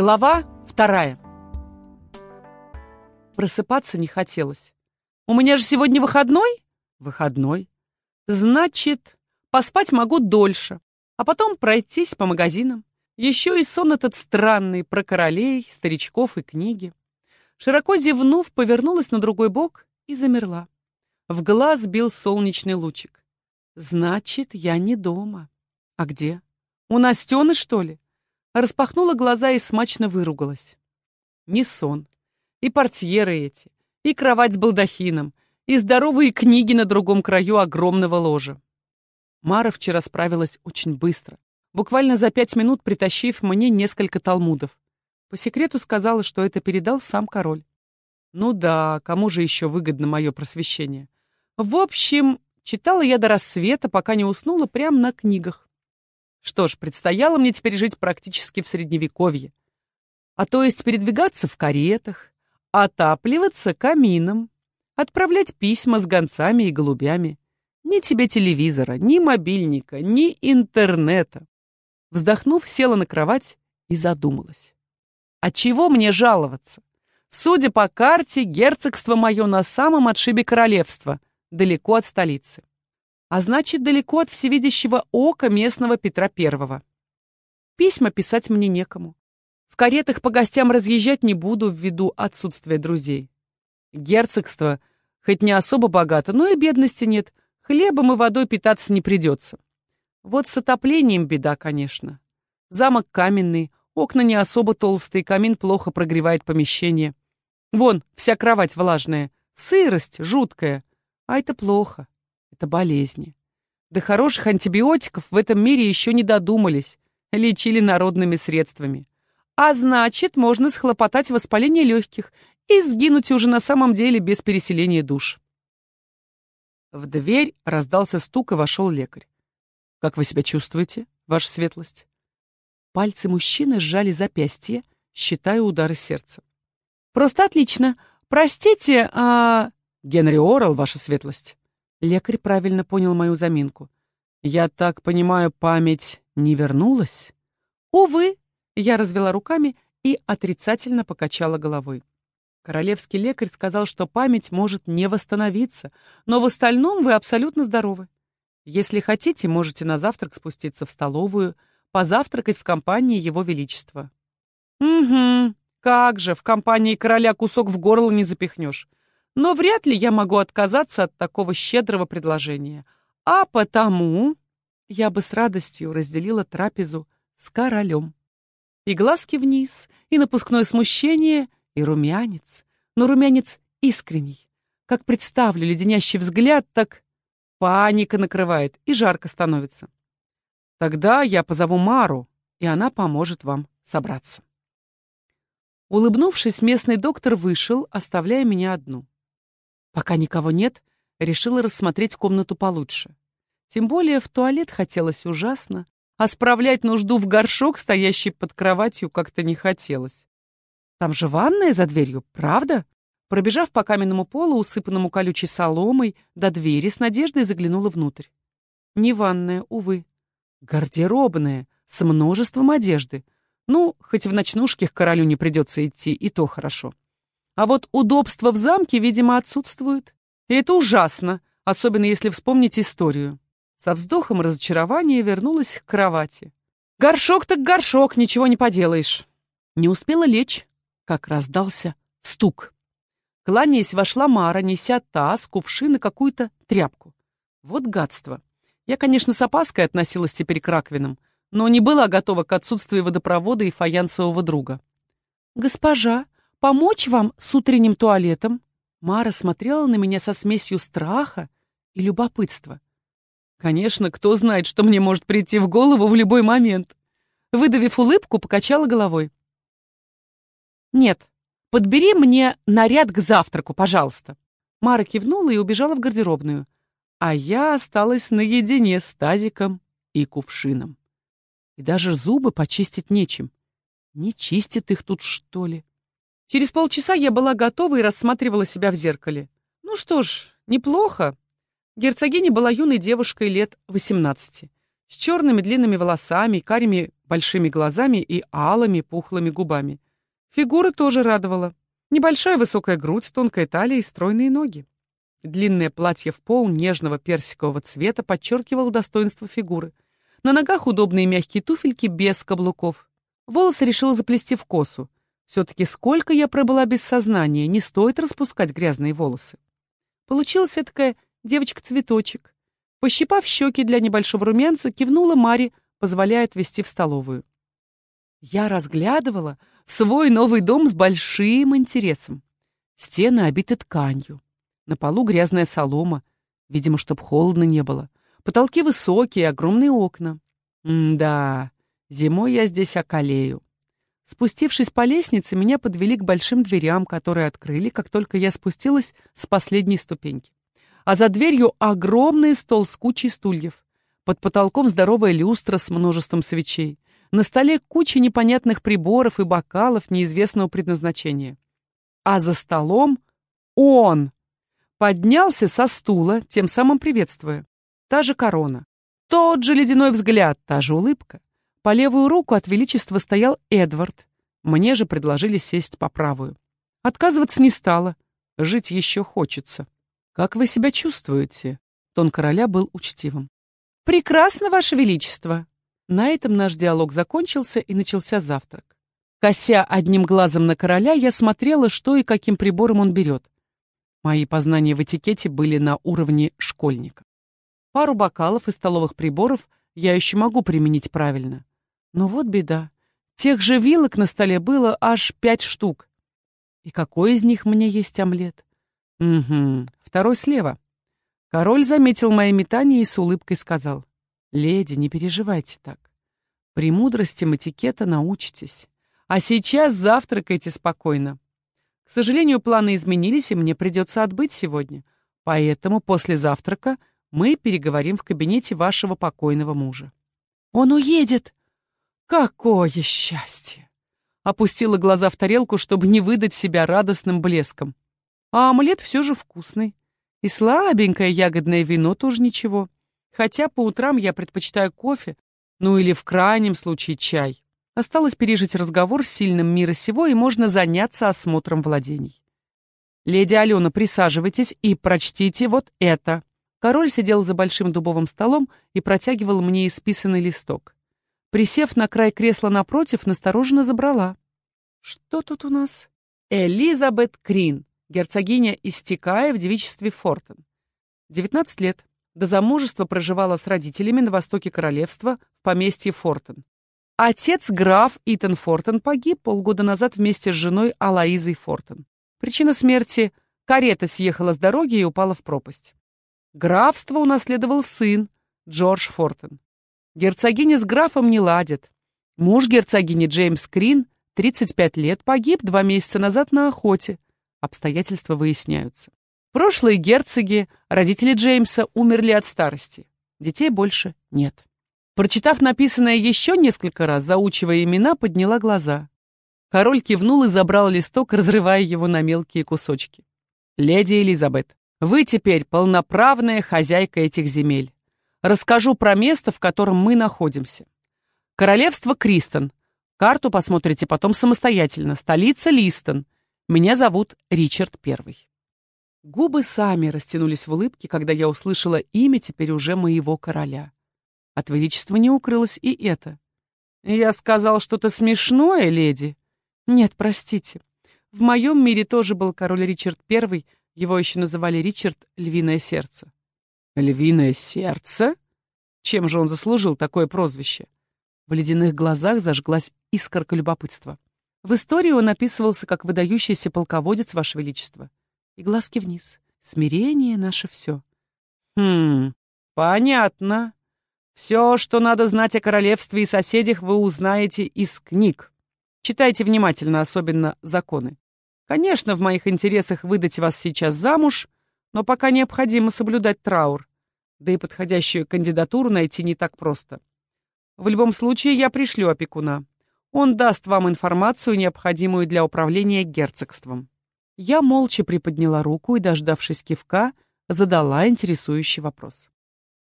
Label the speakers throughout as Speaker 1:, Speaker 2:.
Speaker 1: Глава вторая. Просыпаться не хотелось. У меня же сегодня выходной? Выходной. Значит, поспать могу дольше, а потом пройтись по магазинам. Еще и сон этот странный про королей, старичков и книги. Широко зевнув, повернулась на другой бок и замерла. В глаз бил солнечный лучик. Значит, я не дома. А где? У Настены, что ли? Распахнула глаза и смачно выругалась. Не сон. И портьеры эти, и кровать с балдахином, и здоровые книги на другом краю огромного ложа. Мара вчера справилась очень быстро, буквально за пять минут притащив мне несколько талмудов. По секрету сказала, что это передал сам король. Ну да, кому же еще выгодно мое просвещение? В общем, читала я до рассвета, пока не уснула прямо на книгах. Что ж, предстояло мне теперь жить практически в средневековье. А то есть передвигаться в каретах, отапливаться камином, отправлять письма с гонцами и голубями. Ни тебе телевизора, ни мобильника, ни интернета. Вздохнув, села на кровать и задумалась. А чего мне жаловаться? Судя по карте, герцогство мое на самом отшибе королевства, далеко от столицы а значит, далеко от всевидящего ока местного Петра Первого. Письма писать мне некому. В каретах по гостям разъезжать не буду ввиду отсутствия друзей. Герцогство, хоть не особо богато, но и бедности нет, хлебом и водой питаться не придется. Вот с отоплением беда, конечно. Замок каменный, окна не особо толстые, камин плохо прогревает помещение. Вон, вся кровать влажная, сырость жуткая, а это плохо это болезни. До хороших антибиотиков в этом мире еще не додумались, лечили народными средствами. А значит, можно схлопотать воспаление легких и сгинуть уже на самом деле без переселения душ. В дверь раздался стук, и вошел лекарь. «Как вы себя чувствуете, ваша светлость?» Пальцы мужчины сжали запястье, считая удары сердца. «Просто отлично. Простите, а...» «Генри Орел, ваша светлость». Лекарь правильно понял мою заминку. «Я так понимаю, память не вернулась?» «Увы!» — я развела руками и отрицательно покачала головой. Королевский лекарь сказал, что память может не восстановиться, но в остальном вы абсолютно здоровы. Если хотите, можете на завтрак спуститься в столовую, позавтракать в компании Его Величества. Угу, как же, в компании короля кусок в горло не запихнешь но вряд ли я могу отказаться от такого щедрого предложения. А потому я бы с радостью разделила трапезу с королем. И глазки вниз, и напускное смущение, и румянец. Но румянец искренний. Как представлю леденящий взгляд, так паника накрывает и жарко становится. Тогда я позову Мару, и она поможет вам собраться. Улыбнувшись, местный доктор вышел, оставляя меня одну. Пока никого нет, решила рассмотреть комнату получше. Тем более в туалет хотелось ужасно, а справлять нужду в горшок, стоящий под кроватью, как-то не хотелось. Там же ванная за дверью, правда? Пробежав по каменному полу, усыпанному колючей соломой, до двери с надеждой заглянула внутрь. Не ванная, увы. Гардеробная, с множеством одежды. Ну, хоть в ночнушке к королю не придется идти, и то хорошо. А вот удобства в замке, видимо, отсутствуют. И это ужасно, особенно если вспомнить историю. Со вздохом разочарования вернулась к кровати. Горшок так горшок, ничего не поделаешь. Не успела лечь, как раздался стук. Кланяясь, вошла Мара, неся таз, кувшин и какую-то тряпку. Вот гадство. Я, конечно, с опаской относилась теперь к раковинам, но не была готова к отсутствию водопровода и фаянсового друга. «Госпожа, Помочь вам с утренним туалетом?» Мара смотрела на меня со смесью страха и любопытства. Конечно, кто знает, что мне может прийти в голову в любой момент. Выдавив улыбку, покачала головой. «Нет, подбери мне наряд к завтраку, пожалуйста». Мара кивнула и убежала в гардеробную. А я осталась наедине с тазиком и кувшином. И даже зубы почистить нечем. Не чистит их тут, что ли? Через полчаса я была готова и рассматривала себя в зеркале. Ну что ж, неплохо. Герцогиня была юной девушкой лет 18, с черными длинными волосами карими большими глазами и алыми пухлыми губами. Фигура тоже радовала. Небольшая высокая грудь, тонкая талия и стройные ноги. Длинное платье в пол нежного персикового цвета подчеркивало достоинство фигуры. На ногах удобные мягкие туфельки без каблуков. Волосы решила заплести в косу. Все-таки сколько я пробыла без сознания, не стоит распускать грязные волосы. Получилась такая девочка-цветочек. Пощипав щеки для небольшого румянца, кивнула Маре, позволяя отвезти в столовую. Я разглядывала свой новый дом с большим интересом. Стены обиты тканью. На полу грязная солома, видимо, чтоб холодно не было. Потолки высокие, огромные окна. М-да, зимой я здесь околею. Спустившись по лестнице, меня подвели к большим дверям, которые открыли, как только я спустилась с последней ступеньки. А за дверью огромный стол с кучей стульев. Под потолком здоровая люстра с множеством свечей. На столе куча непонятных приборов и бокалов неизвестного предназначения. А за столом он поднялся со стула, тем самым приветствуя. Та же корона, тот же ледяной взгляд, та же улыбка. По левую руку от величества стоял Эдвард. Мне же предложили сесть по правую. Отказываться не стала. Жить еще хочется. «Как вы себя чувствуете?» Тон короля был учтивым. «Прекрасно, ваше величество!» На этом наш диалог закончился и начался завтрак. Кося одним глазом на короля, я смотрела, что и каким прибором он берет. Мои познания в этикете были на уровне школьника. Пару бокалов и столовых приборов я еще могу применить правильно. Но вот беда. Тех же вилок на столе было аж пять штук. И какой из них мне есть омлет? Угу, второй слева. Король заметил мои метания и с улыбкой сказал. «Леди, не переживайте так. Премудростям этикета научитесь. А сейчас завтракайте спокойно. К сожалению, планы изменились, и мне придется отбыть сегодня. Поэтому после завтрака мы переговорим в кабинете вашего покойного мужа». «Он уедет!» «Какое счастье!» Опустила глаза в тарелку, чтобы не выдать себя радостным блеском. А омлет все же вкусный. И слабенькое ягодное вино тоже ничего. Хотя по утрам я предпочитаю кофе, ну или в крайнем случае чай. Осталось пережить разговор с сильным мира сего, и можно заняться осмотром владений. «Леди Алена, присаживайтесь и прочтите вот это». Король сидел за большим дубовым столом и протягивал мне исписанный листок. Присев на край кресла напротив, настороженно забрала. «Что тут у нас?» «Элизабет Крин, герцогиня Истекая в девичестве Фортон. 19 лет. До замужества проживала с родителями на востоке королевства в поместье Фортон. Отец, граф Итан Фортон, погиб полгода назад вместе с женой Алаизой Фортон. Причина смерти – карета съехала с дороги и упала в пропасть. Графство унаследовал сын, Джордж Фортон. Герцогиня с графом не ладит. Муж герцогини Джеймс Крин, 35 лет, погиб два месяца назад на охоте. Обстоятельства выясняются. Прошлые герцоги, родители Джеймса, умерли от старости. Детей больше нет. Прочитав написанное еще несколько раз, заучивая имена, подняла глаза. Король кивнул и забрал листок, разрывая его на мелкие кусочки. «Леди Элизабет, вы теперь полноправная хозяйка этих земель. Расскажу про место, в котором мы находимся. Королевство Кристон. Карту посмотрите потом самостоятельно. Столица Листон. Меня зовут Ричард Первый». Губы сами растянулись в улыбке, когда я услышала имя теперь уже моего короля. От величества не укрылось и это. «Я сказал что-то смешное, леди?» «Нет, простите. В моем мире тоже был король Ричард I, его еще называли Ричард Львиное Сердце». «Львиное Сердце?» Чем же он заслужил такое прозвище? В ледяных глазах зажглась искорка любопытства. В истории он описывался как выдающийся полководец, Ваше Величество и глазки вниз. Смирение — наше все. Хм, понятно. Все, что надо знать о королевстве и соседях, вы узнаете из книг. Читайте внимательно, особенно законы. Конечно, в моих интересах выдать вас сейчас замуж, но пока необходимо соблюдать траур. Да и подходящую кандидатуру найти не так просто. В любом случае, я пришлю опекуна. Он даст вам информацию, необходимую для управления герцогством. Я молча приподняла руку и, дождавшись кивка, задала интересующий вопрос.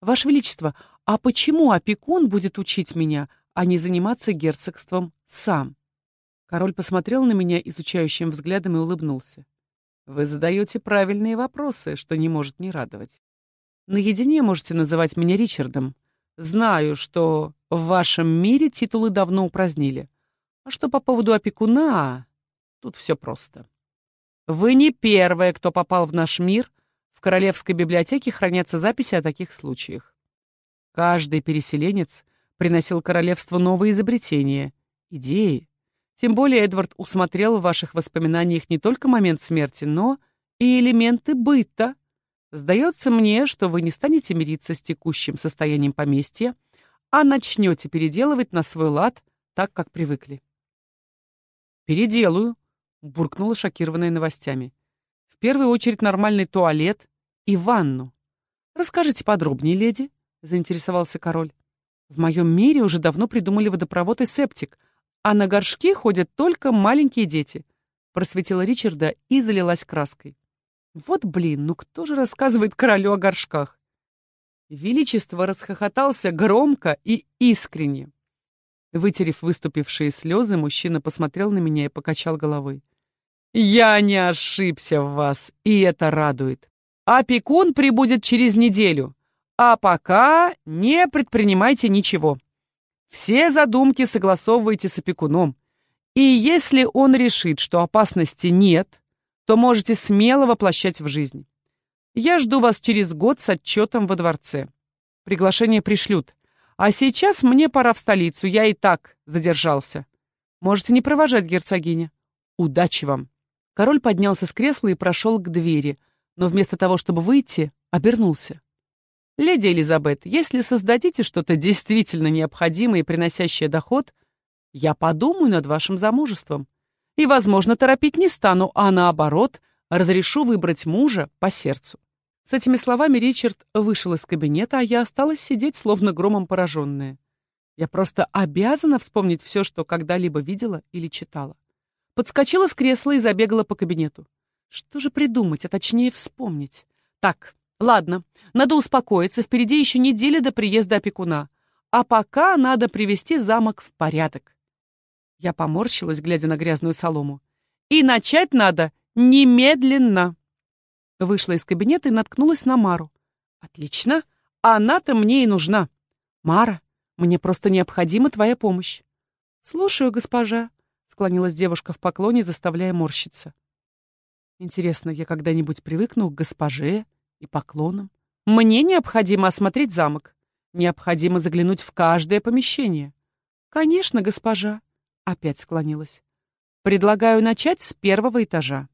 Speaker 1: «Ваше Величество, а почему опекун будет учить меня, а не заниматься герцогством сам. Король посмотрел на меня изучающим взглядом и улыбнулся. Вы задаете правильные вопросы, что не может не радовать. Наедине можете называть меня Ричардом. Знаю, что в вашем мире титулы давно упразднили. А что по поводу опекуна, тут все просто. Вы не первая, кто попал в наш мир. В Королевской библиотеке хранятся записи о таких случаях. Каждый переселенец приносил королевству новые изобретения, идеи. Тем более Эдвард усмотрел в ваших воспоминаниях не только момент смерти, но и элементы быта. Сдается мне, что вы не станете мириться с текущим состоянием поместья, а начнете переделывать на свой лад так, как привыкли. «Переделаю», — буркнула шокированная новостями. «В первую очередь нормальный туалет и ванну. Расскажите подробнее, леди», — заинтересовался король. «В моем мире уже давно придумали водопровод и септик, а на горшки ходят только маленькие дети», — просветила Ричарда и залилась краской. «Вот блин, ну кто же рассказывает королю о горшках?» Величество расхохотался громко и искренне. Вытерев выступившие слезы, мужчина посмотрел на меня и покачал головой. «Я не ошибся в вас, и это радует. Опекун прибудет через неделю, а пока не предпринимайте ничего. Все задумки согласовывайте с опекуном, и если он решит, что опасности нет, то можете смело воплощать в жизнь. Я жду вас через год с отчетом во дворце. Приглашение пришлют. А сейчас мне пора в столицу, я и так задержался. Можете не провожать герцогиня. Удачи вам. Король поднялся с кресла и прошел к двери, но вместо того, чтобы выйти, обернулся. «Леди Элизабет, если создадите что-то действительно необходимое и приносящее доход, я подумаю над вашим замужеством. И, возможно, торопить не стану, а наоборот, разрешу выбрать мужа по сердцу. С этими словами Ричард вышел из кабинета, а я осталась сидеть, словно громом пораженная. Я просто обязана вспомнить все, что когда-либо видела или читала. Подскочила с кресла и забегала по кабинету. Что же придумать, а точнее вспомнить? Так, ладно, надо успокоиться, впереди еще неделя до приезда опекуна. А пока надо привести замок в порядок. Я поморщилась, глядя на грязную солому. И начать надо немедленно. Вышла из кабинета и наткнулась на Мару. «Отлично. Она-то мне и нужна. Мара, мне просто необходима твоя помощь». «Слушаю, госпожа», — склонилась девушка в поклоне, заставляя морщиться. «Интересно, я когда-нибудь привыкну к госпоже и поклонам? Мне необходимо осмотреть замок. Необходимо заглянуть в каждое помещение». «Конечно, госпожа», — опять склонилась. «Предлагаю начать с первого этажа».